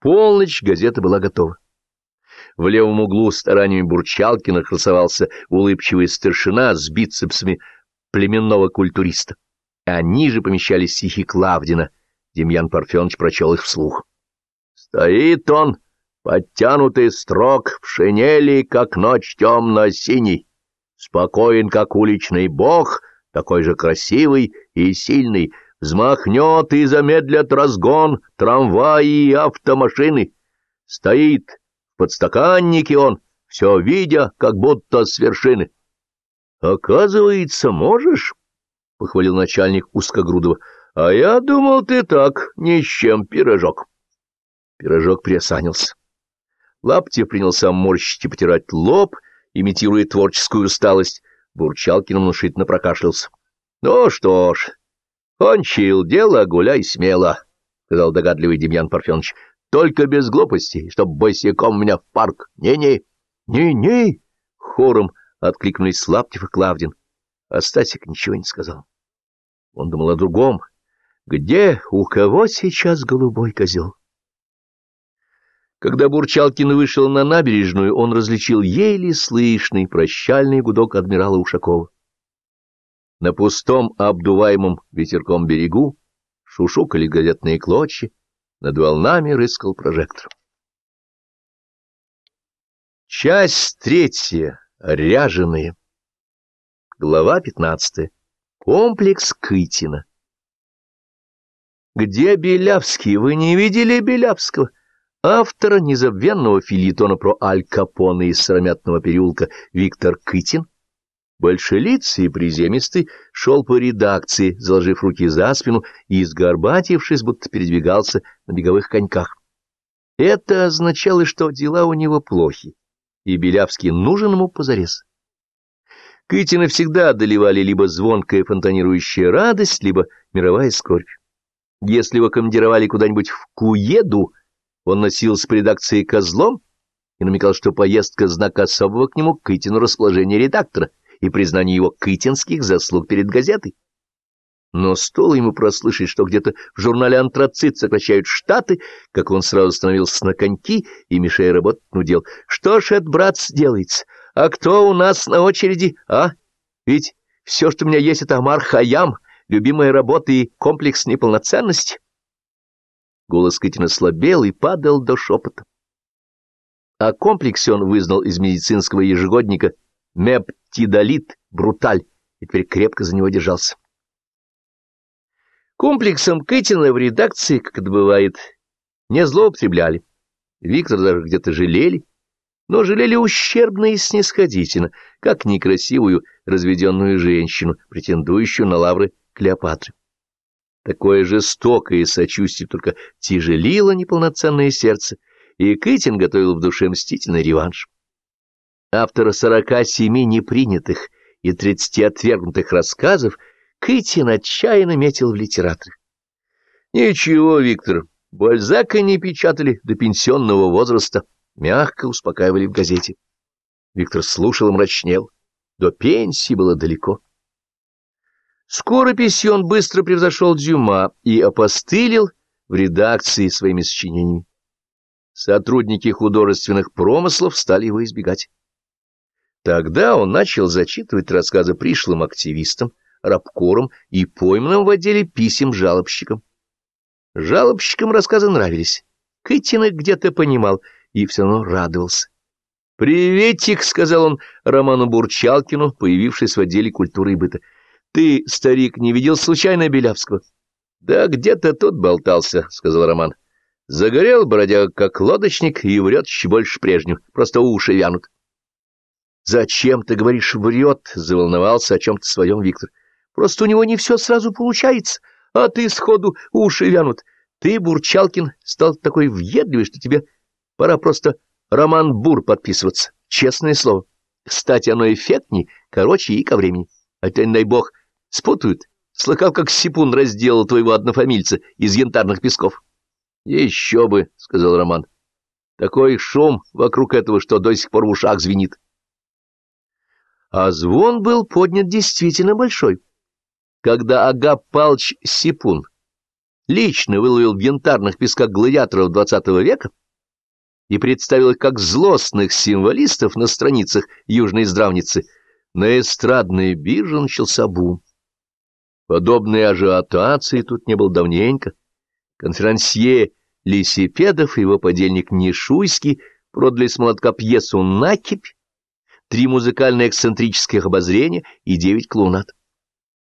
полночь газета была готова. В левом углу стараниями Бурчалкина красовался улыбчивый старшина с бицепсами племенного культуриста. А ниже помещались стихи Клавдина. Демьян Парфенович прочел их вслух. «Стоит он, подтянутый строк, в шинели, как ночь темно-синий, спокоен, как уличный бог, такой же красивый и сильный, взмахнет и замедлят разгон трамваи и автомашины. Стоит в подстаканнике он, все видя, как будто с вершины. — Оказывается, можешь? — похвалил начальник узкогрудого. — А я думал, ты так, ни с чем пирожок. Пирожок приосанился. Лаптев принялся морщить и потирать лоб, имитируя творческую усталость. Бурчалкин внушительно прокашлялся. — Ну что ж, кончил дело, гуляй смело, — сказал догадливый Демьян Парфенович. — Только без глупостей, чтоб босиком меня в парк. Не-не, не-не, — хором откликнулись Лаптев и Клавдин. А Стасик ничего не сказал. Он думал о другом. Где, у кого сейчас голубой козел? Когда Бурчалкин вышел на набережную, он различил еле слышный прощальный гудок адмирала Ушакова. На пустом, обдуваемом ветерком берегу шушукали газетные клочья, над волнами рыскал прожектор. Часть третья. Ряженые. Глава пятнадцатая. Комплекс Кытина. Где Белявский? Вы не видели Белявского? Автора незабвенного филитона про Аль Капоне из Сыромятного переулка Виктор Кытин Большелицый и приземистый шел по редакции, заложив руки за спину и изгорбатившись, будто передвигался на беговых коньках. Это означало, что дела у него плохи, и Белявский нужен ему позарез. Кытина всегда одолевали либо звонкая фонтанирующая радость, либо мировая скорбь. Если его командировали куда-нибудь в Куеду, он носился по редакции козлом и намекал, что поездка — знак особого к нему Кытину расположения редактора — и признание его кытинских заслуг перед газетой. Но стоило ему прослышать, что где-то в журнале «Антрацит» сокращают штаты, как он сразу становился на коньки и, мешая работать, нудел. «Что ж это, брат, сделается? А кто у нас на очереди, а? Ведь все, что у меня есть, это Амар Хаям, любимая работа и комплекс неполноценности». Голос Кытина слабел и падал до шепота. О комплексе он вызнал из медицинского ежегодника Мептидолит Бруталь, и теперь крепко за него держался. Комплексом Кэтина в редакции, как это бывает, не злоупотребляли. Виктор даже где-то жалели, но жалели ущербно и снисходительно, как некрасивую разведенную женщину, претендующую на лавры Клеопатры. Такое жестокое сочувствие только тяжелило неполноценное сердце, и Кытин готовил в душе мстительный реванш автора сорока семи непринятых и тридцати отвергнутых рассказов, Кытин отчаянно метил в литераторы. Ничего, Виктор, Бальзака не печатали до пенсионного возраста, мягко успокаивали в газете. Виктор слушал и мрачнел. До пенсии было далеко. Скорописью он быстро превзошел Дюма и опостылил в редакции своими сочинениями. Сотрудники художественных промыслов стали его избегать. Тогда он начал зачитывать рассказы пришлым активистам, рабкорам и пойманным в отделе писем жалобщикам. Жалобщикам рассказы нравились. Кытин где-то понимал и все равно радовался. «Приветик», — сказал он Роману Бурчалкину, появившись в отделе культуры и быта. «Ты, старик, не видел случайно Белявского?» «Да где-то тут болтался», — сказал Роман. «Загорел бродяга как лодочник и врет еще больше прежнего, просто уши вянут». «Зачем ты говоришь врет?» — заволновался о чем-то своем Виктор. «Просто у него не все сразу получается, а ты сходу уши вянут. Ты, Бурчалкин, стал такой въедливый, что тебе пора просто роман Бур подписываться, честное слово. Кстати, оно эффектней, короче и ко времени. А то, не дай бог, спутают. Слыхал, как Сипун разделал твоего однофамильца из янтарных песков». «Еще бы», — сказал Роман. «Такой шум вокруг этого, что до сих пор в ушах звенит». А звон был поднят действительно большой. Когда Агап Палч Сипун лично выловил в янтарных песках гладиаторов XX века и представил их как злостных символистов на страницах южной здравницы, на эстрадной бирже начался бум. Подобной ажиотации тут не было давненько. Конферансье Лисипедов и его подельник Нишуйский продали с молотка пьесу «Накипь», три музыкально-эксцентрических обозрения и девять клоунат.